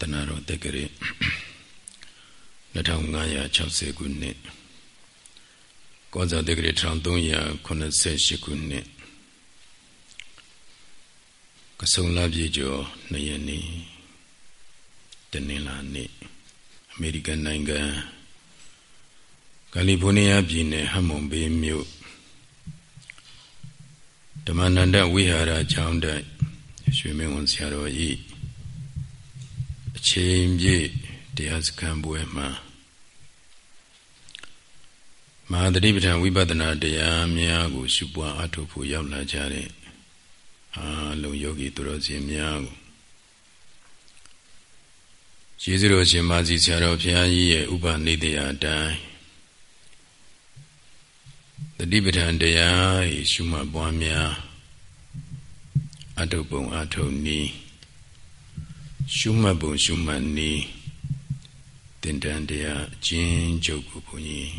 တနာတော်တက္ကရာ2560ခုနှစ်ကောဇာတက္ကရာ1388ခုနှစ်ကဆုံလပြည့်ကျော်2ရက်နေ့တနင်္လာနေ့အမေရိကန်နိုင်ငံကယ်လီဖိုးနီးယားပြည်နယ်ဟမ်မွန်ဘေးမြို့ဓမ္မနန္ဒဝိဟာရကျောင်းတိုက်ရွှေမင်းဝန်ဆရာတော်ဤအ ချိန်ပြည့်တရားစခန်းပွဲမှာမဟာတတိပဋ္ဌာန်ဝိပဿနာတရားများကိုရှုပွားအထောက်ဖို့ရောက်လာကြတဲ့အာလုံးယောဂီသူတော်စင်များကိုကျေးဇူးတော်ရှင်မာစီဆရာတော်ဘုရားကြီးရဲ့ဥပနိဒေယအတိုင်းတတိပဋ္ဌာန်တရားရှုမှတ်ပွားများအတုပုံအထုံနီး ရှုမှတ်ပုံရှုမှတ်နီးတင်တန်တရားအချင်းချုပ်ကိုဘုန်းကြီး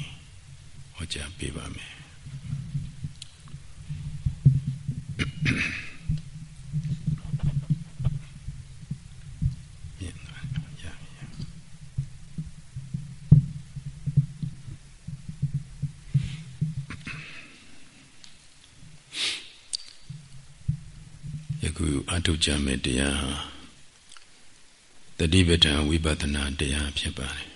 ဟောကြားပေးပါမယ်အထုတ်ကြမဲ့တရားဟာ တတိပဋ္ဌာန်ဝိပဿနာတရားဖြစ်ပါတယ်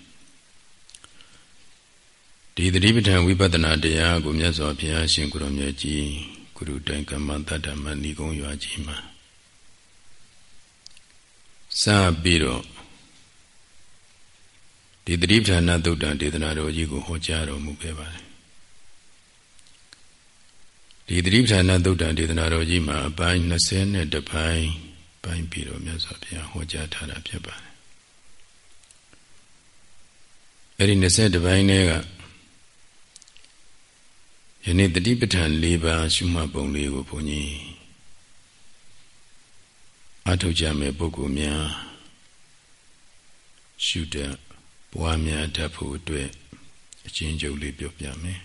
ဒီတတိပဋ္ဌာန်ဝိပဿနာတရားကိုမြတ်စွာဘုရားရှင်ကိုရောမြတ်ကြီးကုရုတိုင်ကမ္မတတ္တမဏိကုံရွာကြီးမှာစပြီးတော့ဒီတတိပဋ္ဌာန်သုတ်တံဒေသနာတော်ကြီးကိုဟောကြားတော်မူခဲ့ပါတယ်ဒီသတိပဋ္ဌာန်သုတ်တံဒေသနာတော်ကြီးမှာအပိုင်း20နဲ့တပိုင်း ပိုင်းပြီးတော့မြတ်စွာဘုရားဟောကြားထားတာဖြစ်ပါတယ်အဲ့ဒီ20တပိုင်းထဲကယနေ့တတိပဋ္ဌာန်၄ပါးရှုမှတ်ပုံလေးကိုဘုန်းကြီးအထုတ်ကြမယ်ပုဂ္ဂိုလ်များရှုတဲ့ပွားများတတ်ဖို့အတွက်အချင်းချုပ်လေးပြောပြမယ်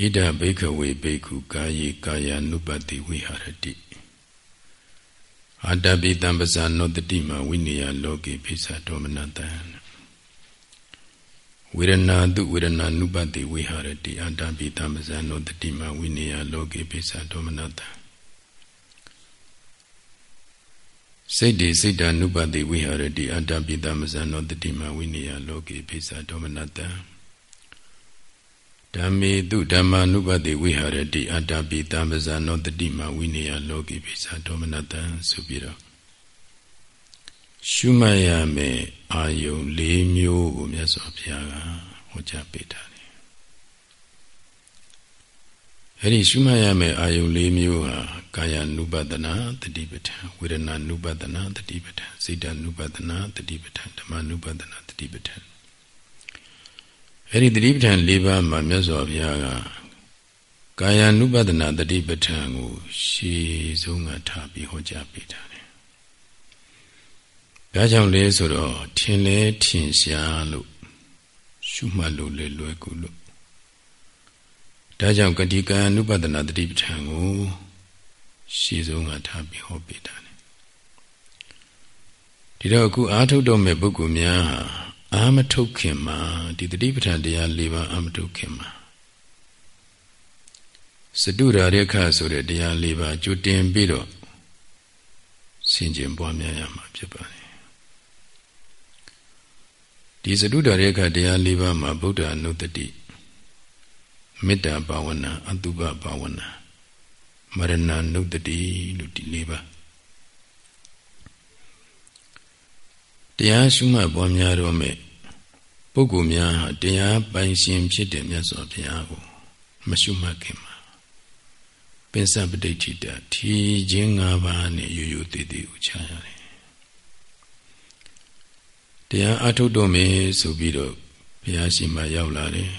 ဣဒဘိခဝေဘိက္ခုကာယေကာယ ानु ပတိဝိဟာရတိ အာတပိတံပဇာနောတတိမဝိနည်းလောကေဖိသတောမနတံဝေရဏတုဝေရဏ ानु ပတိဝိဟာရတိအာတပိတံပဇာနောတတိမဝိနည်းလောကေဖိသတောမနတံစိတ်ဒီစိတ်တ ानु ပတိဝိဟာရတိအာတပိတံပဇာနောတတိမဝိနည်းလောကေဖိသတောမနတံ ဓမ္မေတုဓမ္မာနုပတိဝိဟာရတိအတ္တပိတံပဇာနောတတိမဝိနည်းလောကိပိစာဒေါမနတံဆိုပြီးတော့ရှုမှတ်ရမယ်အာယုံ၄မျိုးကိုမြတ်စွာဘုရားကဟောကြားပေးထားတယ်။အဲဒီရှုမှတ်ရမယ်အာယုံ၄မျိုးဟာကာယ ानु ပဒနာတတိပဋ္ဌာန်ဝေဒနာ ानु ပဒနာတတိပဋ္ဌာန်စိတ်တ ानु ပဒနာတတိပဋ္ဌာန်ဓမ္မ ानु ပဒနာတတိပဋ္ဌာန် အဲ့ဒီတတိပဋ္ဌာန်၄ပါးမှာမြတ်စွာဘုရားကကာယ ानु ပဒနာတတိပဋ္ဌာန်ကိုရှေးဆုံးကထားပြီးဟောကြားပေးထားတယ်။ဒါကြောင့်လဲဆိုတော့ထင်လဲထင်ရှားလို့ရှုမှတ်လို့လဲလွယ်ကူလို့ဒါကြောင့်ကတိကာယ ानु ပဒနာတတိပဋ္ဌာန်ကိုရှေးဆုံးကထားပြီးဟောပေးထားတယ်။ဒီတော့အခုအာထုတ်တော်မဲ့ပုဂ္ဂိုလ်များဟာ အာမထုတ်ခင်မှာဒီတတိပဋ္ဌာန်တရား၄ပါးအာမထုတ်ခင်မှာစတုရာရခဆိုတဲ့တရား၄ပါးကြိုတင်ပြီးတော့ဆင်ခြင်ပွားများရမှာဖြစ်ပါတယ်ဒီစတုရာရခတရား၄ပါးမှာဗုဒ္ဓအနုတ္တိမေတ္တာဘာဝနာအတုပဘာဝနာမရဏနုတ္တိလို့ဒီ၄ပါး တရားရှုမှတ်ပွားများတော့မဲ့ပုဂ္ဂိုလ်များဟာတရားပိုင်ရှင်ဖြစ်တဲ့မြတ်စွာဘုရားကိုမရှုမှတ်ခင်မှာပင်စပဋိဋ္ဌိတထီခြင်း၅ပါးနဲ့ရိုးရိုးတည်တည်ဥချရတယ်တရားအထုတ်တော်မယ်ဆိုပြီးတော့ဘုရားရှင်မရောက်လာတယ်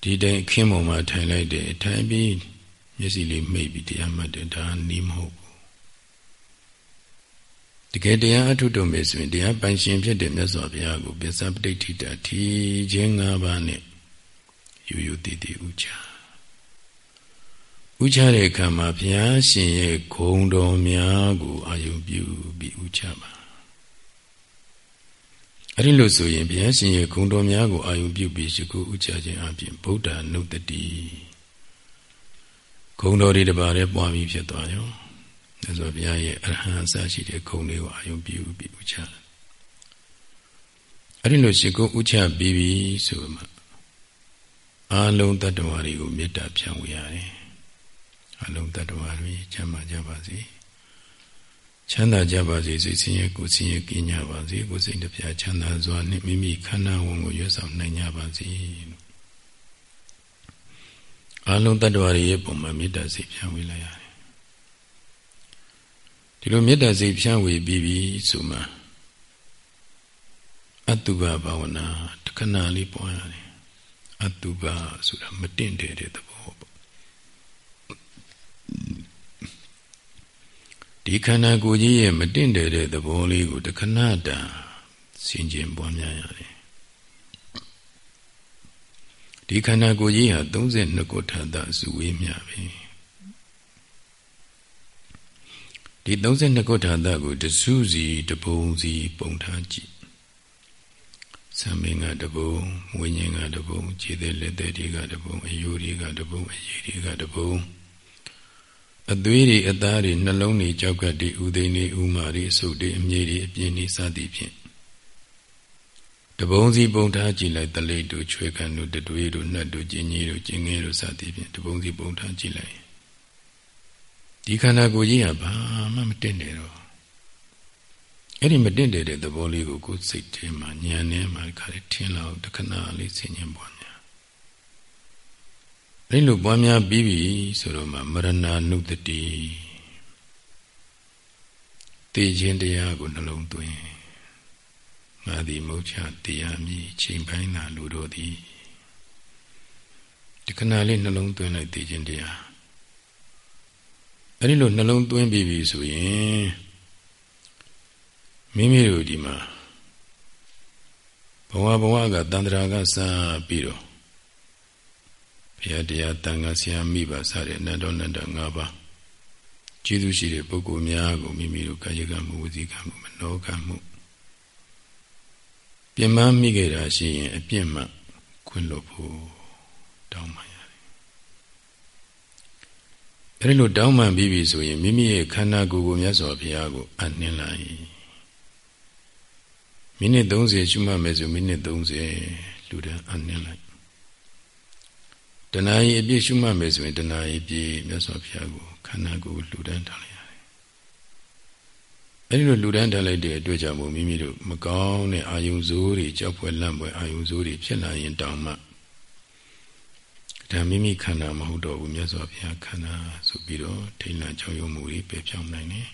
ဒီတိုင်းခင်းပေါ်မှာထိုင်လိုက်တယ်ထိုင်ပြီးမျက်စိလေးမှိတ်ပြီးတရားမှတ်တယ်ဒါနီးမဟုတ် တကယ်တရားအထုတော်မယ်ဆိုရင်တရားပိုင်ရှင်ဖြစ်တဲ့မြတ်စွာဘုရားကိုပစ္စပဋိဋ္ဌိတထီခြင်း၅ပါးနဲ့ယူယူတည်တည်ဥချဥချတဲ့အခါမှာဘုရားရှင်ရဲ့ဂုဏ်တော်များကိုအာယုပြုပြီးဥချပါအဲ့ဒီလို့ဆိုရင်ဘုရားရှင်ရဲ့ဂုဏ်တော်များကိုအာယုပြုပြီးရှိခိုးဥချခြင်းအပြင်ဗုဒ္ဓနုတ္တိဂုဏ်တော်တွေတပါးလည်းပွားပြီးဖြစ်သွားရော ဒါဆိုဘုရားရဲ့အရဟံအစရှိတဲ့ဂုဏ်တွေကိုအာယုပြုပြီးဥချတယ်အဲ့ဒီလိုရှိခိုးဥချပြီးပြီဆိုမှအာလုံးတ attva တွေကိုမေတ္တာဖြန့်ဝေရတယ်အလုံးတ attva တွေချမ်းသာကြပါစေချမ်းသာကြပါစေစိတ်ဆင်းရဲကိုယ်ဆင်းရဲကင်းကြပါစေကိုယ်စိတ်တစ်ပြားချမ်းသာစွာနဲ့မိမိခန္ဓာဝန်ကိုရွတ်ဆောင်နိုင်ကြပါစေအလုံးတ attva တွေရဲ့ပုံမှာမေတ္တာစိတ်ဖြန့်ဝေလိုက်ရတယ် ဒီလိုမေတ္တာစိတ်ဖြန့်ဝေပြီးပြီဆိုမှအတုပဘာဝနာတခဏလေးပွားရတယ်အတုပဆိုတာမတင့်တယ်တဲ့သဘောပေါ့ဒီခန္ဓာကိုယ်ကြီးရဲ့မတင့်တယ်တဲ့သဘောလေးကိုတခဏတာဆင်ခြင်ပွားများရတယ်ဒီခန္ဓာကိုယ်ကြီးဟာ32ခုထာတစုဝေးမြပဲ ဒီ32ခုထာတကိုတစုစီတပုံစီပုံထားကြည့်ဆံမင်းကတပုံဝိညာဉ်ကတပုံခြေသက်လက်သက်တွေကတပုံအယိုးတွေကတပုံအရည်တွေကတပုံအသွေးတွေအသားတွေနှလုံးတွေကြောက်ကတွေဥသိမ်းတွေဥမာတွေအဆုပ်တွေအမြေတွေအပြင်းတွေစသည်ဖြင့်တပုံစီပုံထားကြည့်လိုက်တလိပ်တို့ချွေကန်တို့တတွေးတို့နှက်တို့ကျင်ကြီးတို့ကျင်ငယ်တို့စသည်ဖြင့်တပုံစီပုံထားကြည့်လိုက် ဒီခန္ဓာကိုယ်ကြီးကဘာမှမတင်နေတော့အဲ့ဒီမတင့်တယ်တဲ့သဘောလေးကိုကိုယ်စိတ်ထဲမှာဉာဏ်နဲ့မှခါလေးထင်လောက်တခဏလေးဆင်ញင်ပွားများအဲ့လိုပွားများပြီးပြီဆိုတော့မှမရဏနုတတိသိခြင်းတရားကိုနှလုံးသွင်းငါသည်မုတ်ချတရားမြည်ချိန်ပိုင်းသာလူတို့သည်ဒီခဏလေးနှလုံးသွင်းလိုက်သိခြင်းတရား အဲ့ဒီလိုနှလုံးသွင်းပြီးပြီဆိုရင်မိမိတို့ဒီမှာဘဝဘဝကတန်ត្រာကစပြီးတော့ဘုရားတရားတန်ခါဆရာမိပါစတဲ့နန္ဒောနန္ဒ၅ပါးကျေးဇူးရှိတဲ့ပုဂ္ဂိုလ်များကိုမိမိတို့ကာယကမှုဝစီကမှုမနောကမှုပြင်မမိခဲ့တာရှိရင်အပြစ်မှခွင့်လွတ်ဖို့တောင်းပန်ရတယ်။ အဲဒီလိုတောင်းပန်ပြီးပြီဆိုရင်မိမိရဲ့ခန္ဓာကိုယ်ကိုမြတ်စွာဘုရားကိုအနှင်းလိုက်မိနစ်30ရှုမှတ်မယ်ဆိုမိနစ်30လူတန်းအနှင်းလိုက်တဏှာကြီးအပြည့်ရှုမှတ်မယ်ဆိုရင်တဏှာကြီးပြည့်မြတ်စွာဘုရားကိုခန္ဓာကိုယ်လူတန်းထားလိုက်ရတယ်အဲဒီလိုလူတန်းထားလိုက်တဲ့အတွက်ကြောင့်မို့မိမိတို့မကောင်းတဲ့အာယုံဇိုးတွေကြောက်ဖွယ်လန့်ဖွယ်အာယုံဇိုးတွေဖြစ်လာရင်တောင်မှ ဒါမိမိခန္ဓာမဟုတ်တော့ဘူးမြတ်စွာဘုရားခန္ဓာဆိုပြီးတော့ထိတ်လန့်ကြောက်ရွံ့မှုတွေပယ်ပြောင်းနိုင်တယ်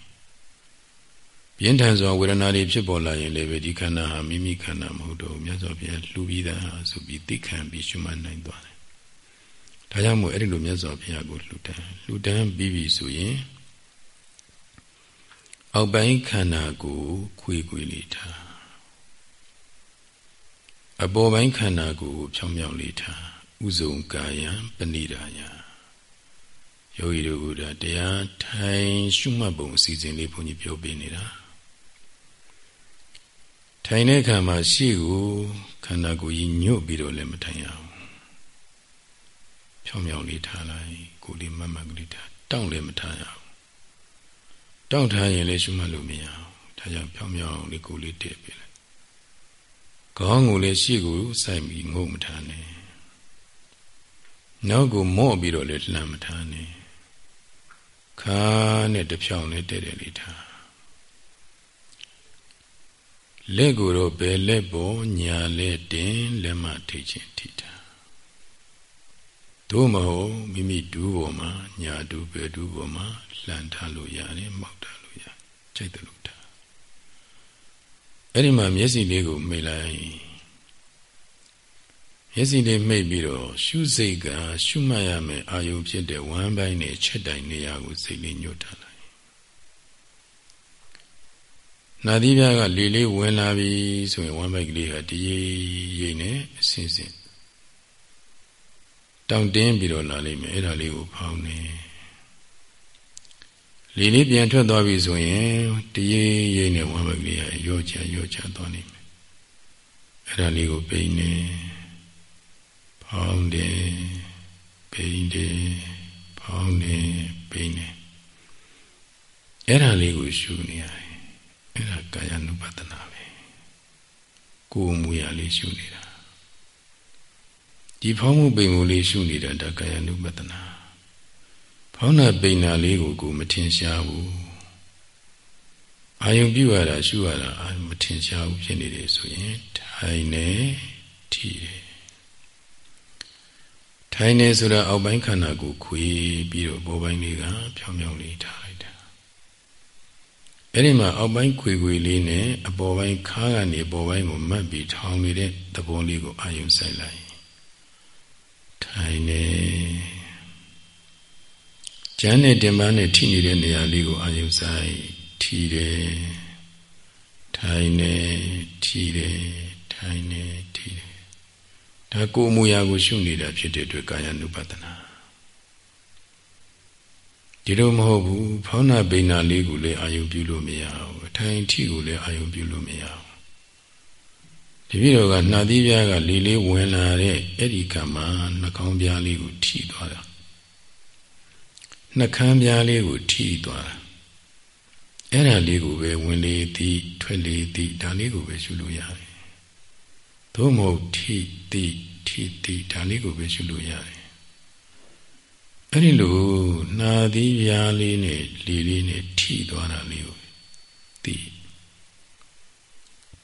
ပြင်းထန်စွာဝေဒနာတွေဖြစ်ပေါ်လာရင်လည်းပဲဒီခန္ဓာဟာမိမိခန္ဓာမဟုတ်တော့မြတ်စွာဘုရားလှူပြီးသားဆိုပြီးသိခံပြီးရှုမှတ်နိုင်သွားတယ်။ဒါကြောင့်မို့အဲ့ဒီလိုမြတ်စွာဘုရားကိုလှူဒန်းလှူဒန်းပြီးပြီဆိုရင်အောက်ပိုင်းခန္ဓာကိုခွေခွေလေးထားအပေါ်ပိုင်းခန္ဓာကိုဖြောင်းဖြောင်းလေးထား ဥဇုံကာယံပဏိဒါယယောဂီတို့ကတရားထိုင်ရှုမှတ်ပုံအစီအစဉ်လေးဘုန်းကြီးပြောပြနေတာ။ထိုင်တဲ့အခါမှာရှေ့ကိုခန္ဓာကိုယ်ကြီးညွတ်ပြီးတော့လည်းမထိုင်ရအောင်ဖြောင်းဖြောင်းလေးထားလိုက်ကိုယ်လေးမတ်မတ်ကလေးထားတောင့်လည်းမထားရအောင်တောင့်ထားရင်လည်းရှုမှတ်လို့မရအောင်ဒါကြောင့်ဖြောင်းဖြောင်းလေးကိုယ်လေးတည့်ပြလိုက်ခေါင်းကိုလည်းရှေ့ကိုစိုက်ပြီးငုံမထားနဲ့ နောက်ကိုမော့ပြီးတော့လည်းလှမ်းမထားနဲ့ခါနဲ့တဖြောင်းလေးတဲ့တဲ့လေးထားလက်ကိုတော့ဘယ်လက်ပေါ်ညာလက်တင်လက်မထိချင်းထိတာသို့မဟုတ်မိမိဒူးပေါ်မှာညာဒူးပဲဒူးပေါ်မှာလှန်ထားလို့ရတယ်မောက်ထားလို့ရကြိုက်တယ်လို့ထားအဲ့ဒီမှာမျက်စိလေးကိုမိတ်လိုက် မျက်စိလေးမိတ်ပြီးတော့ရှုစိတ်ကရှုမှတ်ရမယ်အာယုံဖြစ်တဲ့ဝမ်းပိုင်းနဲ့ချက်တိုင်နေရာကိုစိတ်လေးညှို့ထားလိုက်နာသီးပြားကလေလေးဝင်လာပြီဆိုရင်ဝမ်းပိုက်ကလေးဟာတရိပ်ရိပ်နဲ့အစင်းစင်းတောင့်တင်းပြီးတော့လာလိမ့်မယ်အဲ့ဒါလေးကိုဖောင်းနေလေလေးပြန်ထွက်သွားပြီဆိုရင်တရေရိပ်နဲ့ဝမ်းဘက်ကလေးရောချရောချသွားနေမယ်အဲ့ဒါလေးကိုပိန်နေ ဖောင်းတယ်ပိန်တယ်ဖောင်းတယ်ပိန်တယ်အဲ့ဒါလေးကိုရှုနေရတယ်အဲ့ဒါကာယ ानु ပတနာပဲကိုယ်မူရလေးရှုနေတာဒီဖောင်းမှုပိန်မှုလေးရှုနေတာဒါကာယ ानु ပတနာဖောင်းနာပိန်နာလေးကိုကိုမထင်ရှားဘူးအာယုံပြုရတာရှုရတာမထင်ရှားဘူးဖြစ်နေတယ်ဆိုရင်ထိုင်နေထီတယ် ထိုင်နေဆိုတာအောက်ပိုင်းခန္ဓာကိုခွေပြီးတော့ဘောပိုင်းလေးကဖြောင်းဖြောင်းလေးထားလိုက်တာအဲ့ဒီမှာအောက်ပိုင်းခွေခွေလေးနဲ့အပေါ်ပိုင်းခါးကနေပေါ်ပိုင်းကိုမတ်ပြီးထောင်နေတဲ့သဘောလေးကိုအာယုံဆိုင်လိုက်ထိုင်နေကျမ်းနဲ့တင်ပန်းနဲ့ထိနေတဲ့နေရာလေးကိုအာယုံဆိုင်ထီတယ်ထိုင်နေထီတယ်ထိုင်နေထီတယ် ဒါကိုယ်မူရာကိုရှုနေတာဖြစ်တဲ့အတွက်ကာယ ानु ပတနာဒီလိုမဟုတ်ဘူးဖောင်းနာပိဏလေးကိုလည်းအာယုပြုလို့မရဘူးအထိုင်ထီကိုလည်းအာယုပြုလို့မရဘူးဒီပြီးတော့ကနှာသီးပြားကလေလေးဝင်လာတဲ့အဲ့ဒီကံမှာနှာခေါင်းပြားလေးကိုထိသွားတာနှာခမ်းပြားလေးကိုထိသွားတာအဲ့ဒါလေးကိုပဲဝင်လေသည်ထွက်လေသည်ဒါလေးကိုပဲရှုလို့ရတယ်သို့မဟုတ်ထိသည် ထိသည်ဒါလေးကိုပဲရှုလို့ရတယ်အဲ့ဒီလိုနှာသီးပြားလေးနဲ့လေလေးနဲ့ထိသွားတာလေးကိုသိ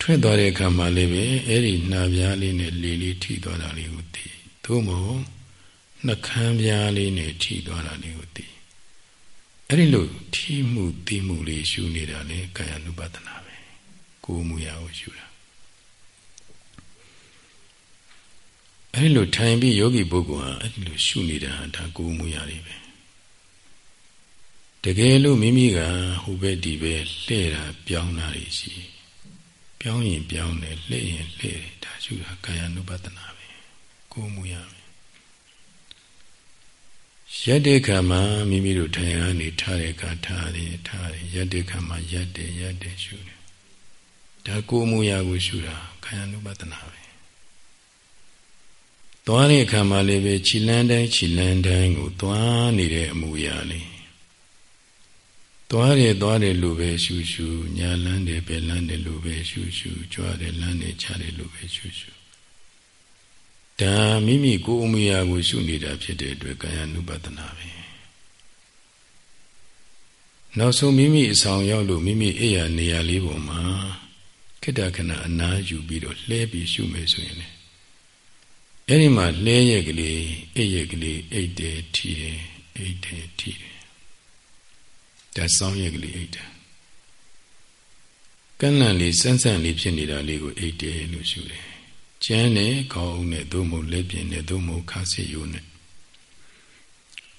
ထွက်သွားတဲ့အခါမှာလည်းပဲအဲ့ဒီနှာပြားလေးနဲ့လေလေးထိသွားတာလေးကိုသိသို့မဟုတ်နှာခမ်းပြားလေးနဲ့ထိသွားတာလေးကိုသိအဲ့ဒီလိုထိမှုသိမှုလေးရှုနေတာလေကာယ ानु ပဒနာပဲကိုယ်မူရာကိုရှုတာ အဲ့ဒီလိုထိုင်ပြီးယောဂီပုဂ္ဂိုလ်ဟာအဲ့ဒီလိုရှုနေတာဒါကိုယ်မူရာလေးပဲတကယ်လို့မိမိကဟိုဘက်ဒီဘက်လှဲ့တာပြောင်းတာရှိပြောင်းရင်ပြောင်းတယ်လှဲ့ရင်လှဲ့တယ်ဒါရှုတာကာယ ानु ပဒနာပဲကိုယ်မူရာပဲရက်တဲ့ခါမှာမိမိတို့ထိုင်ရနေထားတဲ့အခါထားတယ်ထားတယ်ရက်တဲ့ခါမှာရက်တယ်ရက်တယ်ရှုတယ်ဒါကိုယ်မူရာကိုရှုတာခန္ဓာနုပဒနာပဲ သွားတဲ့အခါမှာလည်းပဲခြိလန်းတိုင်းခြိလန်းတိုင်းကိုသွားနေတဲ့အမူအရာလေးသွားတယ်သွားတယ်လို့ပဲရှုရှုညာလန်းတယ်ပဲလန်းတယ်လို့ပဲရှုရှုကြွားတယ်လန်းတယ်ချတယ်လို့ပဲရှုရှုဒါမိမိကိုယ်အမူအရာကိုရှုနေတာဖြစ်တဲ့အတွက်ကာယ ानु ပဒနာပဲနောက်ဆုံးမိမိအဆောင်ရောက်လို့မိမိအိယာနေရာလေးပေါ်မှာခိတ္တခဏအနားယူပြီးတော့လှဲပြီးရှုမယ်ဆိုရင်လေ အဲ့ဒီမှာလှဲရက်ကလေးအိပ်ရက်ကလေးအိတ်တယ်ထီတယ်အိတ်တယ်ထီတယ်ဒါစောင်းရက်ကလေးအိတ်တယ်ကန့်လန့်လေးစန်းစန်းလေးဖြစ်နေတာလေးကိုအိတ်တယ်လို့ရှုတယ်ကျန်းနဲ့ခေါင်းအုပ်နဲ့သို့မဟုတ်လက်ပြင်နဲ့သို့မဟုတ်ခါစစ်ရိုးနဲ့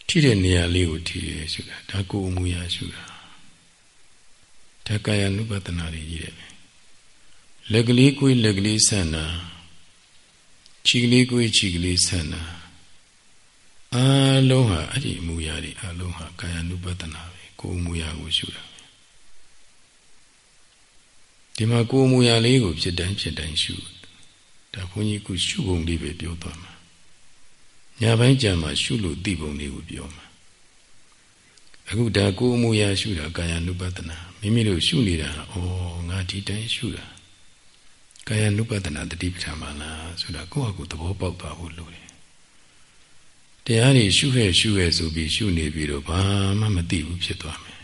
ထိတဲ့နေရာလေးကိုထိရရှုတာဒါကိုယ်အမူအရာရှုတာဒါကာယ ानु ပတနာတွေကြီးတယ်လက်ကလေးကိုယ်လက်ကလေးဆန့်တာ ခြေကလေးကိုယ်ခြေကလေးဆန့်တာအလုံးဟာအဲ့ဒီအမူအရာတွေအလုံးဟာကာယ ानु ပတနာပဲကိုယ်အမူအရာကိုရှုတာဒီမှာကိုယ်အမူအရာလေးကိုဖြစ်တိုင်းဖြစ်တိုင်းရှုဒါဘုန်းကြီးခုရှုပုံလေးပဲပြောသွားမှာညာပိုင်းကြံမှာရှုလို့သိပုံလေးကိုပြောမှာအခုဒါကိုယ်အမူအရာရှုတာကာယ ानु ပတနာမိမိတို့ရှုနေတာဩငါဒီတိုင်းရှုတာ ကာယ ानु ပတနာတတိပဋ္ဌာန်ပါလားဆိုတာကိုယ့်ဟာကိုယ်သဘောပေါက်သွားဖို့လိုတယ်တရားတွေရှုခဲ့ရှုခဲ့ဆိုပြီးရှုနေပြီးတော့ဘာမှမသိဘူးဖြစ်သွားမယ်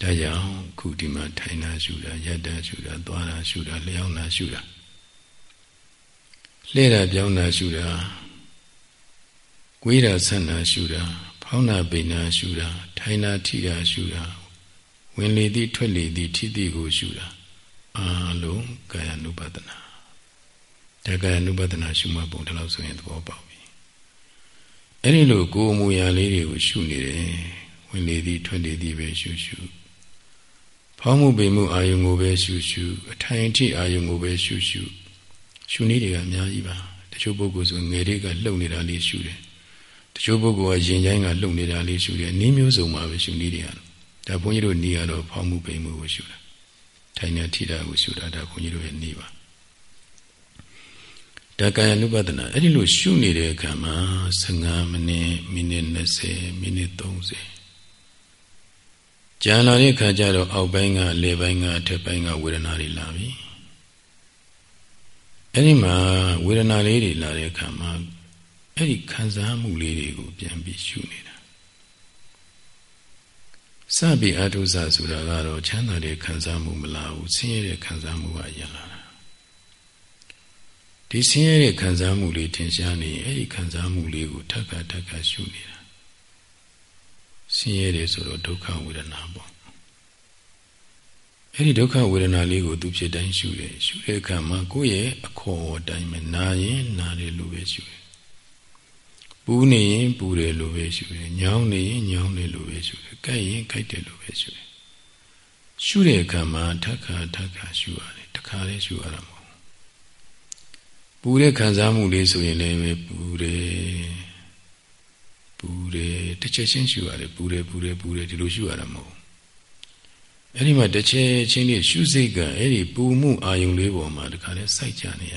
ဒါကြောင့်ခုဒီမှာထိုင်တာရှုတာယတ္တာရှုတာသွားတာရှုတာလျောင်းတာရှုတာလှဲ့တာပြောင်းတာရှုတာကွေးတာဆန့်တာရှုတာဖောင်းတာပိန်တာရှုတာထိုင်တာထိတာရှုတာဝင်လေသည်ထွက်လေသည်ထိသည်ကိုရှုတာ အာလုံးကာယ ानु ပဒနာဒါကာယ ानु ပဒနာရှုမှပုံတလို့ဆိုရင်သဘောပေါက်ပြီအဲ့ဒီလိုကိုယ်အမူအရာလေးတွေကိုရှုနေတယ်ဝင်လေသည်ထွက်လေသည်ပဲရှုရှုဖောင်းမှုပိန်မှုအာယုံကိုပဲရှုရှုအထိုင်ထိအာယုံကိုပဲရှုရှုရှုနည်းတွေကအများကြီးပါတချို့ပုဂ္ဂိုလ်ဆိုငယ်တွေကလှုပ်နေတာလေးရှုတယ်တချို့ပုဂ္ဂိုလ်ကရင်ချိုင်းကလှုပ်နေတာလေးရှုတယ်နည်းမျိုးစုံပါပဲရှုနည်းတွေကဒါဘုန်းကြီးတို့နီးရတော့ဖောင်းမှုပိန်မှုကိုရှုတာ ထိုင်နေထိတာကိုရှုတာဒါဘုန်းကြီးတို့ရဲ့နီးပါဒါကာယ ानु ပဒနာအဲ့ဒီလိုရှုနေတဲ့အခါမှာ15မိနစ်မိနစ်20မိနစ်30ကြာလာတဲ့အခါကျတော့အောက်ပိုင်းကလေပိုင်းကအထက်ပိုင်းကဝေဒနာတွေလာပြီအဲ့ဒီမှာဝေဒနာလေးတွေလာတဲ့အခါမှာအဲ့ဒီခံစားမှုလေးတွေကိုပြန်ပြီးရှုနေတာ စပြီးအထုဆဆိုတာကတော့ချမ်းသာတဲ့ခံစားမှုမလာဘူးဆင်းရဲတဲ့ခံစားမှုကရလာတာဒီဆင်းရဲတဲ့ခံစားမှုလေးထင်ရှားနေအဲ့ဒီခံစားမှုလေးကိုထပ်ခါထပ်ခါရှုနေတာဆင်းရဲတယ်ဆိုတော့ဒုက္ခဝေဒနာပေါ့အဲ့ဒီဒုက္ခဝေဒနာလေးကိုသူဖြစ်တိုင်းရှုတယ်ရှုတဲ့အခါမှာကိုယ့်ရဲ့အခေါ်အတိုင်းပဲနာရင်နာတယ်လို့ပဲရှုတယ် ပူနေရင်ပူတယ်လို့ပဲရှုတယ်ညောင်းနေရင်ညောင်းတယ်လို့ပဲရှုတယ်ကြိုက်ရင်ကြိုက်တယ်လို့ပဲရှုတယ်ရှုတဲ့အခါမှာထပ်ခါထပ်ခါရှုရတယ်တခါလေးရှုရတာမဟုတ်ပူတဲ့ခံစားမှုလေးဆိုရင်လည်းပဲပူတယ်ပူတယ်တစ်ချက်ချင်းရှုရတယ်ပူတယ်ပူတယ်ပူတယ်ဒီလိုရှုရတာမဟုတ်အဲ့ဒီမှာတစ်ချက်ချင်းလေးရှုစိတ်ကအဲ့ဒီပူမှုအာယုံလေးပေါ်မှာတခါလဲစိုက်ကြနေရ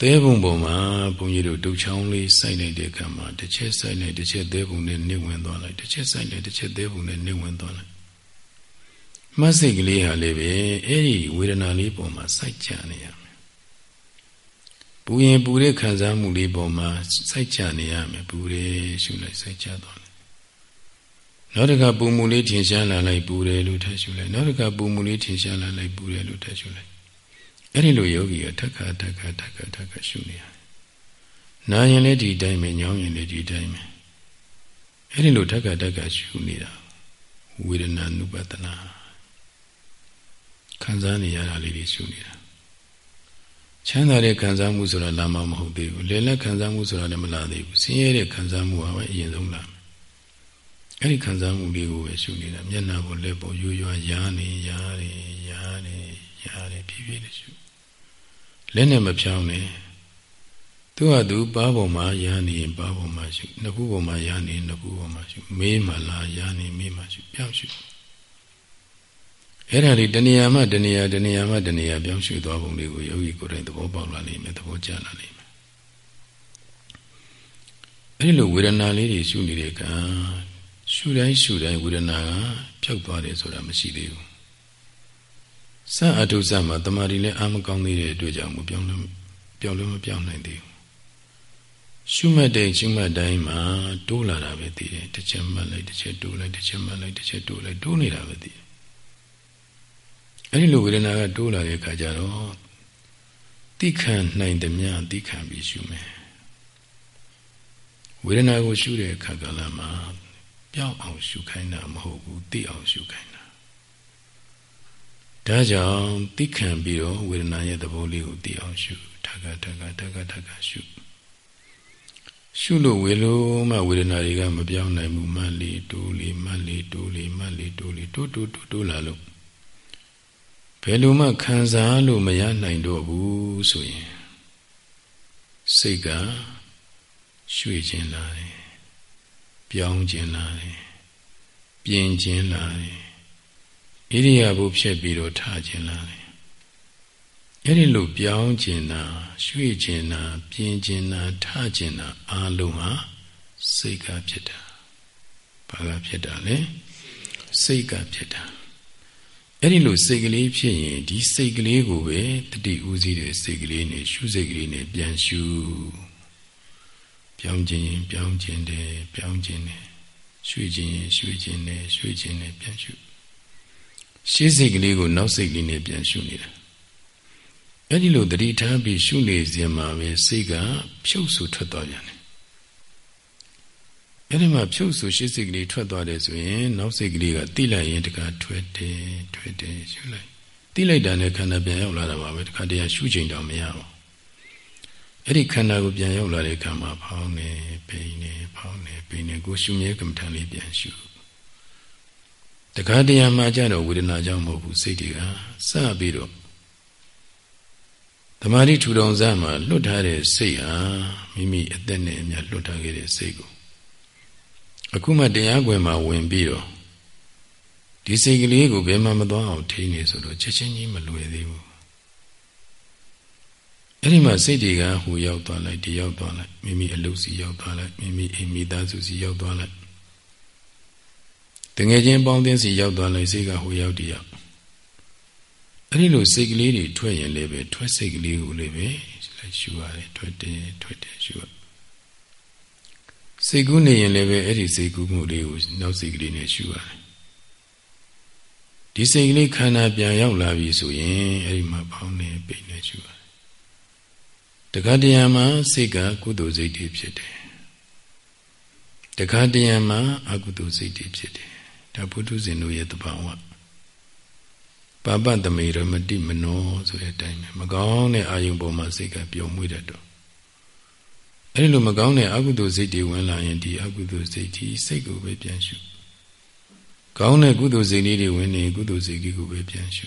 သဲပုံပေါ်မှာဘုန်းကြီးတို့ဒုတ်ချောင်းလေးစိုက်လိုက်တဲ့အခါမှာတစ်ချက်စိုက်လိုက်တစ်ချက်သဲပုံနဲ့နှိမ့်ဝင်သွားလိုက်တစ်ချက်စိုက်လိုက်တစ်ချက်သဲပုံနဲ့နှိမ့်ဝင်သွားလိုက်မှတ်စိတ်ကလေးဟာလည်းပဲအဲ့ဒီဝေဒနာလေးပေါ်မှာစိုက်ကြနေရမယ်ပူရင်ပူတဲ့ခံစားမှုလေးပေါ်မှာစိုက်ကြနေရမယ်ပူတယ်ရှုလိုက်စိုက်ကြသွားတယ်နောက်တစ်ခါပူမှုလေးထင်ရှားလာလိုက်ပူတယ်လို့ထပ်ရှုလိုက်နောက်တစ်ခါပူမှုလေးထင်ရှားလာလိုက်ပူတယ်လို့ထပ်ရှုလိုက် အဲ့ဒီလိုယောဂီကထက်ခါထက်ခါထက်ခါထက်ခါရှုနေရတယ်။နာရင်လည်းဒီတိုင်းပဲညောင်းရင်လည်းဒီတိုင်းပဲအဲ့ဒီလိုထက်ခါထက်ခါရှုနေတာဝေဒနာနုပတနာခံစားနေရတာလေးတွေရှုနေတာချမ်းသာတဲ့ခံစားမှုဆိုတာလာမှမဟုတ်သေးဘူးလေလက်ခံစားမှုဆိုတာလည်းမလာသေးဘူးဆင်းရဲတဲ့ခံစားမှုကပဲအရင်ဆုံးလာအဲ့ဒီခံစားမှုလေးကိုပဲရှုနေတာမျက်နှာပေါ်လက်ပေါ်ရွရွရားနေရားနေရားနေရားနေဖြည်းဖြည်းလေးရှု လက်နဲ့မဖြောင်းနဲ့သူကသူပါးပေါ်မှာရဟနေရင်ပါးပေါ်မှာရှုနှစ်ခုပေါ်မှာရဟနေနှစ်ခုပေါ်မှာရှုမေးမှလားရဟနေမေးမှရှုပြောင်းရှုအဲ့ဒါလေးတဏှာမှတဏှာတဏှာမှတဏှာပြောင်းရှုသွားပုံလေးကိုယောဂီကိုယ်တိုင်သဘောပေါက်လာလိမ့်မယ်သဘောကျလာလိမ့်မယ်အဲ့ဒီလိုဝေဒနာလေးတွေရှုနေတဲ့ကရှုတိုင်းရှုတိုင်းဝေဒနာကပျောက်သွားတယ်ဆိုတာမရှိသေးဘူး စအထုစမှာတမာရီလည်းအာမကောင်းသေးတဲ့အတွက်ကြောင့်မပြောင်းလို့ပြောင်းလို့မပြောင်းနိုင်သေးဘူးရှုမှတ်တဲ့ရှုမှတ်တိုင်းမှာတိုးလာတာပဲသိတယ်တစ်ချက်မှတ်လိုက်တစ်ချက်တိုးလိုက်တစ်ချက်မှတ်လိုက်တစ်ချက်တိုးလိုက်တိုးနေတာပဲသိတယ်အဲ့ဒီလိုဝေဒနာကတိုးလာတဲ့အခါကျတော့တိခံနိုင်သည်များတိခံပြီးရှုမယ်ဝေဒနာကိုရှုတဲ့အခါကလည်းမှာပြောင်းအောင်ရှုခိုင်းတာမဟုတ်ဘူးသိအောင်ရှုခိုင်းတာ ဒါကြောင့်သိခံပြီးတော့ဝေဒနာရဲ့သဘောလေးကိုသိအောင်ရှုထကထကထကထကရှုရှုလို့ဝေလို့မှဝေဒနာတွေကမပြောင်းနိုင်ဘူးမှတ်လေတိုးလေမှတ်လေတိုးလေမှတ်လေတိုးလေတိုးတိုးတိုးတိုးလာလို့ဘယ်လိုမှခံစားလို့မရနိုင်တော့ဘူးဆိုရင်စိတ်ကရွှေ့ခြင်းလာတယ်ပြောင်းခြင်းလာတယ်ပြင်ခြင်းလာတယ် ဣရိယာပုဖြစ်ပြီးတော့ထားခြင်းလာတယ်အဲ့ဒီလိုပြောင်းခြင်းတာရွှေ့ခြင်းတာပြင်ခြင်းတာထားခြင်းတာအလုံးဟာစိတ်ကဖြစ်တာဘာကဖြစ်တာလဲစိတ်ကဖြစ်တာအဲ့ဒီလိုစိတ်ကလေးဖြစ်ရင်ဒီစိတ်ကလေးကိုပဲတတိဥစည်းတဲ့စိတ်ကလေးနဲ့ရှုစိတ်ကလေးနဲ့ပြန်ရှုပြောင်းခြင်းပြောင်းခြင်းတယ်ပြောင်းခြင်းတယ်ရွှေ့ခြင်းရွှေ့ခြင်းတယ်ရွှေ့ခြင်းတယ်ပြန်ရှု ရှေးစိတ်ကလေးကိုနောက်စိတ်လေးနဲ့ပြန်ရှုနေတာအဲ့ဒီလိုတတိထားပြီးရှုနေစဉ်မှာပဲစိတ်ကဖြုတ်ဆူထွက်သွားပြန်တယ်အဲ့ဒီမှာဖြုတ်ဆူရှေးစိတ်ကလေးထွက်သွားတယ်ဆိုရင်နောက်စိတ်ကလေးကတိလိုက်ရင်တခါထွက်တယ်ထွက်တယ်ရှုလိုက်တိလိုက်တာနဲ့ခန္ဓာပြန်ရောက်လာတာပါပဲတခါတည်းရှုချိန်တော့မရဘူးအဲ့ဒီခန္ဓာကိုပြန်ရောက်လာတဲ့အခါမှာဖောင်းနေပိန်နေဖောင်းနေပိန်နေကိုရှုမြဲကမ္မထံလေးပြန်ရှု တခါတရံမှာကြတော့ဝေဒနာကြောင့်မဟုတ်ဘူးစိတ်တွေကစပြီးတော့တမာတိထူထောင်စမှာလွတ်ထားတဲ့စိတ်ဟာမိမိအသက်နဲ့အမျှလွတ်ထားခဲ့တဲ့စိတ်ကိုအခုမှတရားကွယ်မှာဝင်ပြီးတော့ဒီစိတ်ကလေးကိုဘယ်မှမသွားအောင်ထိနေဆိုတော့ချက်ချင်းကြီးမလွယ်သေးဘူးအဲ့ဒီမှာစိတ်တွေကဟိုရောက်သွားလိုက်ဒီရောက်သွားလိုက်မိမိအလုပ်စီရောက်သွားလိုက်မိမိအိမ်မိသားစုစီရောက်သွားလိုက် တငယ်ချင်းပေါင်းသင်းစီရောက်သွားလိုက်စိတ်ကဟိုရောက်ဒီရောက်အဲ့ဒီလိုစိတ်ကလေးတွေထွက်ရင်လည်းပဲထွက်စိတ်ကလေးကိုလည်းပဲလိုက်ရှူရတယ်ထွက်တယ်ထွက်တယ်ရှူရစိတ်ကူးနေရင်လည်းပဲအဲ့ဒီစိတ်ကူးမှုလေးကိုနောက်စိတ်ကလေးနဲ့ရှူရတယ်ဒီစိတ်ကလေးခန္ဓာပြန်ရောက်လာပြီဆိုရင်အဲ့ဒီမှာပေါင်းနေပိတ်နေရှူရတယ်တခါတရံမှာစိတ်ကကုသိုလ်စိတ်တွေဖြစ်တယ်တခါတရံမှာအကုသိုလ်စိတ်တွေဖြစ်တယ် ဒါဘုထုဇင်တို့ရဲ့တဘာဝပါပတမေရမတိမနောဆိုတဲ့အတိုင်းပဲမကောင်းတဲ့အာယုံပေါ်မှာစိတ်ကပျော်မွေ့တတ်တော့အဲဒီလိုမကောင်းတဲ့အကုသိုလ်စိတ်တွေဝင်လာရင်ဒီအကုသိုလ်စိတ်ဒီစိတ်ကိုပဲပြန်ရှုကောင်းတဲ့ကုသိုလ်စိတ်လေးတွေဝင်နေကုသိုလ်စိတ်ကြီးကိုပဲပြန်ရှု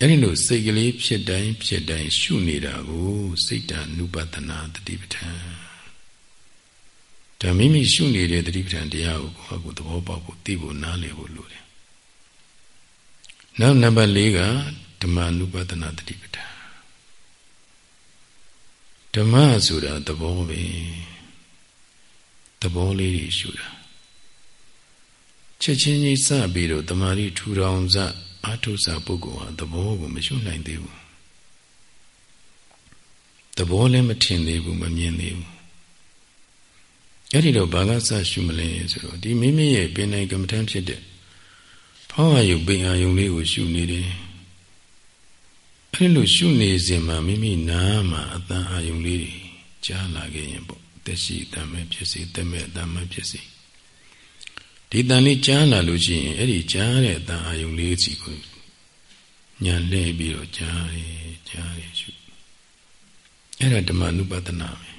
အဲဒီလိုစိတ်ကလေးဖြစ်တိုင်းဖြစ်တိုင်းရှုနေတာကိုစိတ်တ ानु ပတနာတတိပဋ္ဌာန် ဒါမိမိရှုနေတဲ့တတိပဋ္ဌာန်တရားကိုကိုယ့်ကိုယ်သဘောပေါက်ဖို့သိဖို့နားလည်ဖို့လိုတယ်နောက်နံပါတ်၄ကဓမ္မ ानु ပတနာတတိပဋ္ဌာန်ဓမ္မဆိုတာသဘောပဲသဘောလေးတွေရှုတာချက်ချင်းကြီးစပြီးတော့တမာရီထူထောင်စအာထုစာပုဂ္ဂိုလ်ဟာသဘောကိုမရှုနိုင်သေးဘူးသဘောလည်းမထင်သေးဘူးမမြင်သေးဘူး အဲ့ဒီတော့ဘာကစရှုမလဲဆိုတော့ဒီမိမိရဲ့ပင်နိုင်ကမ္မထမ်းဖြစ်တဲ့ဖောင်းအာယုပင်အာယုလေးကိုရှုနေတယ်အဲ့လိုရှုနေစဉ်မှာမိမိနားမှာအတန်အာယုလေးတွေကြားလာခဲ့ရင်ပေါ့တက်ရှိတမ်းမဲ့ဖြစ်စီတက်မဲ့တမ်းမဲ့ဖြစ်စီဒီတန်လေးကြားလာလို့ရှိရင်အဲ့ဒီကြားတဲ့အတန်အာယုလေးစီကိုညာလဲပြီးတော့ကြားရကြားရရှုအဲ့ဒါဓမ္မနုပဒနာပဲ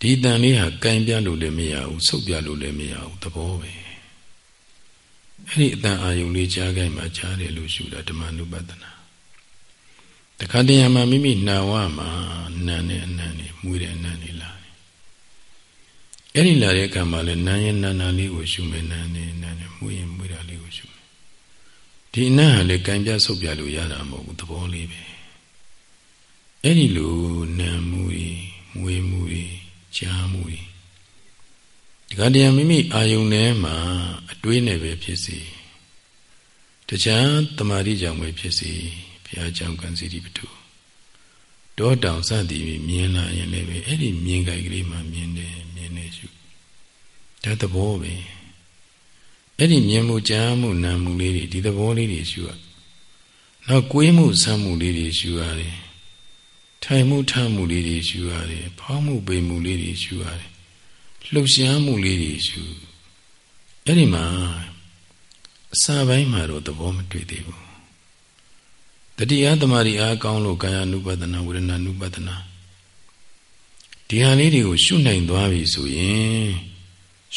ဒီတန်လေးဟာကင်ပြလို့လည်းမရဘူးဆုပ်ပြလို့လည်းမရဘူးသဘောပဲအဲ့ဒီအတန်အာယုလေးကြားခိုင်းမှကြားတယ်လို့ရှုတာဓမ္မနုပဒနာတခါတည်းမှာမိမိနှာဝမှာနာနဲ့အနံ့နေမွေးတဲ့အနံ့နေလာအဲ့ဒီလာတဲ့အခါမှာလည်းနာရင်နာနာလေးကိုရှုမယ်နာနေနာနေမွေးရင်မွေးတာလေးကိုရှုမယ်ဒီအနံ့ဟာလေကံပြဆုပ်ပြလို့ရတာမဟုတ်ဘူးသဘောလေးပဲအဲ့ဒီလိုနာမှုတွေမွေးမှုတွေ ကြားမှုတွေဒီကတရားမိမိအာယုန်ထဲမှာအတွေးနဲ့ပဲဖြစ်စီတခြားတမာတိကြောင့်ပဲဖြစ်စီဘုရားကြောင့်ကံစီတိပထုတောတောင်စသည်မြင်လာရင်လည်းပဲအဲ့ဒီမြင်ကြိုက်ကလေးမှမြင်တယ်မြင်နေရှုဒါသဘောပဲအဲ့ဒီမြင်မှုကြားမှုနာမှုလေးတွေဒီသဘောလေးတွေရှုရနောက်ကိုယ်မှုဆမ်းမှုလေးတွေရှုရတယ် ထိုင်မှုထမှုလေးတွေရှုရတယ်ဖောင်းမှုပိန်မှုလေးတွေရှုရတယ်လှုပ်ရှားမှုလေးတွေရှုအဲ့ဒီမှာအစာပိုင်းမှာတော့သဘောမတွေ့သေးဘူးတတိယသမารီအားကောင်းလို့ကာယ ानु ပဒနာဝေဒနာ ानु ပဒနာဒီဟာလေးတွေကိုရှုနိုင်သွားပြီဆိုရင်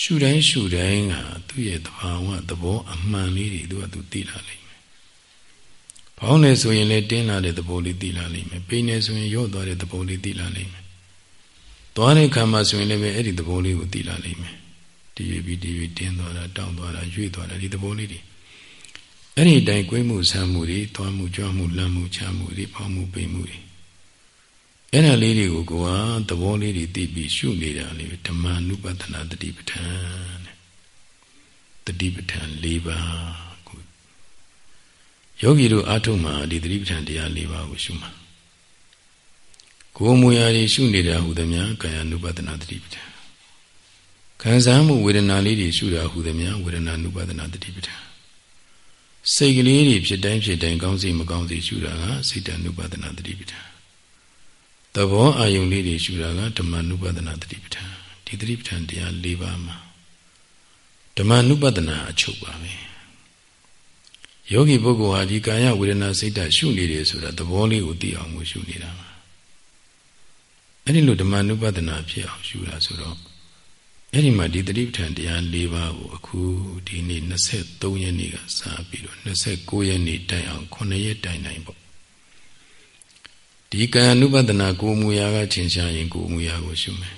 ရှုတိုင်းရှုတိုင်းကသူ့ရဲ့သဘာဝသဘောအမှန်လေးတွေသူကသူသိလာလိမ့် မယ်။ဘောင်းနေဆိုရင်လည်းတင်းလာတဲ့သဘောလေးသိလာလိမ့်မယ်။ပိနေဆိုရင်ရော့သွားတဲ့သဘောလေးသိလာလိမ့်မယ်။သွားတဲ့ခံမှာဆိုရင်လည်းအဲ့ဒီသဘောလေးကိုသိလာလိမ့်မယ်။တည်ပြီးတည်ပြီးတင်းသွားတာတောင်းသွားတာရွေ့သွားတာဒီသဘောလေးတွေအဲ့ဒီတိုင်ကွေးမှုဆမ်းမှုတွေတွားမှုကြွားမှုလမ်းမှုချမှုတွေပေါင်းမှုပိန်မှုတွေအဲ့ဒါလေးတွေကိုကိုကသဘောလေးတွေသိပြီးရှုနေတာလေဓမ္မနုပဒနာတတိပဋ္ဌာန်တတိပဋ္ဌာန်၄ပါးကို ယောဂီတို့အားထုတ်မှာဒီတတိပဋ္ဌာန်တရား၄ပါးကိုရှုမှာကိုယ်မူရာတွေရှုနေတာဟူသည်များကာယ ानु ပဒနာတတိပဋ္ဌာန်ခံစားမှုဝေဒနာလေးတွေရှုတာဟူသည်များဝေဒနာ ानु ပဒနာတတိပဋ္ဌာန်စိတ်ကလေးတွေဖြစ်တိုင်းဖြစ်တိုင်းကောင်းစီမကောင်းစီရှုတာကစိတ်တ ानु ပဒနာတတိပဋ္ဌာန်သဘောအာယုန်လေးတွေရှုတာကဓမ္မနုပဒနာတတိပဋ္ဌာန်ဒီတတိပဋ္ဌာန်တရား၄ပါးမှာဓမ္မနုပဒနာအချုပ်ပါပဲ ယောဂီပုဂ္ဂိုလ်ဟာဒီကာယဝေဒနာစိတ်ဓာတ်ရှုနေတယ်ဆိုတာသဘောလေးကိုသိအောင်ကိုရှုနေတာပါအဲ့ဒီလိုဓမ္မနုပဒနာဖြစ်အောင်ရှုတာဆိုတော့အဲ့ဒီမှာဒီတတိပဋ္ဌာန်တရား၄ပါးကိုအခုဒီနေ့23ရက်နေ့ကစပြီးတော့29ရက်နေ့တိုင်အောင်9ရက်တိုင်တိုင်ပေါ့ဒီကာယ ानु ပဒနာကိုမူရာကထင်ရှားရင်ကိုမူရာကိုရှုမယ်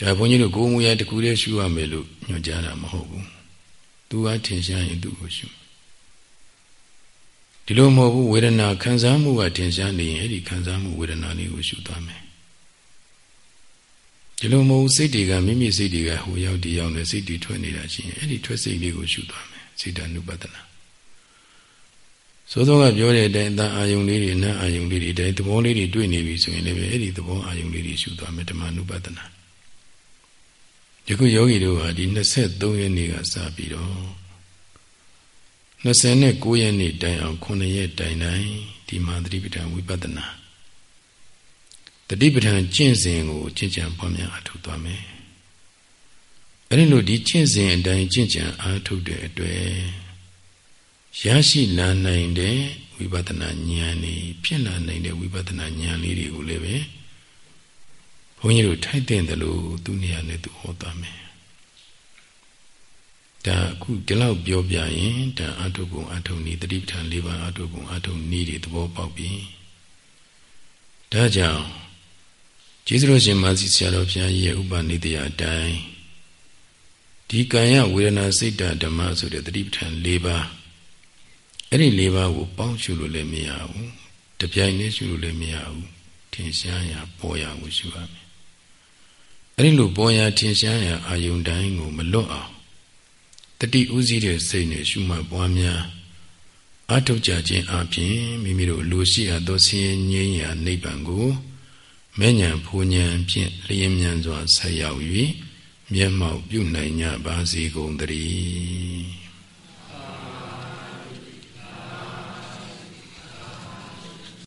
ဒါဘုန်းကြီးတို့ကိုမူရာတခုတည်းရှုရမယ်လို့ညွှန်ကြားတာမဟုတ်ဘူးသူသူကထင်ရှားရင်သူ့ကိုရှု ဒီလိုမဟုတ်ဘူးဝေဒနာခံစားမှုကထင်ရှားနေရင်အဲ့ဒီခံစားမှုဝေဒနာလေးကိုရှုသွားမယ်ဒီလိုမဟုတ်စိတ်တွေကမိမိစိတ်တွေကဟိုရောက်ဒီရောက်နေစိတ်တွေထွက်နေတာချင်းအဲ့ဒီထွက်စိတ်လေးကိုရှုသွားမယ်စိတ်တ ानु ပဒနာသို့သောကပြောတဲ့အတိုင်းအတန်အာယုံလေးတွေနာအာယုံလေးတွေတိုင်းသဘောလေးတွေတွေ့နေပြီဆိုရင်လည်းအဲ့ဒီသဘောအာယုံလေးတွေရှုသွားမယ်ဓမ္မ ानु ပဒနာယခုယောဂီတို့ဟာဒီ23ရက်နေ့ကစပြီးတော့ 29ရက်နေ့တိုင်အောင်9ရက်တိုင်တိုင်းဒီမာသတိပဋ္ဌာန်ဝိပဿနာတတိပဋ္ဌာန်ကျင့်စဉ်ကိုကျင့်ကြံပွားများအထောက်သွားမယ်အဲဒီလိုဒီကျင့်စဉ်အတိုင်းကျင့်ကြံအားထုတ်တဲ့အတွက်ရရှိလာနိုင်တဲ့ဝိပဿနာဉာဏ်นี่ဖြစ်လာနိုင်တဲ့ဝိပဿနာဉာဏ်လေးတွေကိုလည်းပဲဘုန်းကြီးတို့ထိုက်တဲ့တယ်လို့သူနေရာနဲ့သူဟောသွားမယ် ဒါအခုဒီလောက်ပြောပြရင်ဒါအထုပ်ပုံအထုပ်နည်းတတိပဋ္ဌာန်၄ပါးအထုပ်ပုံအထုပ်နည်းတွေသဘောပေါက်ပြီဒါကြောင့်ကျေးဇူးတော်ရှင်မာစီဆရာတော်ဘုရားကြီးရဲ့ဥပနိဒေယအတိုင်းဒီကံရဝေဒနာစိတ်ဓမ္မဆိုတဲ့တတိပဋ္ဌာန်၄ပါးအဲ့ဒီ၄ပါးကိုပေါင်းရှုလို့လည်းမရဘူးတပြိုင်တည်းရှုလို့လည်းမရဘူးထင်ရှားရာပေါ်ရာကိုရှုရမယ်အဲ့ဒီလိုပေါ်ရာထင်ရှားရာအာယုန်တိုင်းကိုမလွတ်အောင် တတိဥစည်းတဲ့စိတ်နဲ့ရှုမှတ်ပွားများအထုတ်ကြခြင်းအပြင်မိမိတို့လူရှိအပ်သောဆင်းရဲငြိမ်းရာနိဗ္ဗာန်ကိုမဲ့ညာဖူညာဖြင့်လျင်မြန်စွာဆက်ရောက်၍မျက်မှောက်ပြုနိုင်ကြပါစေကုန်သတည်း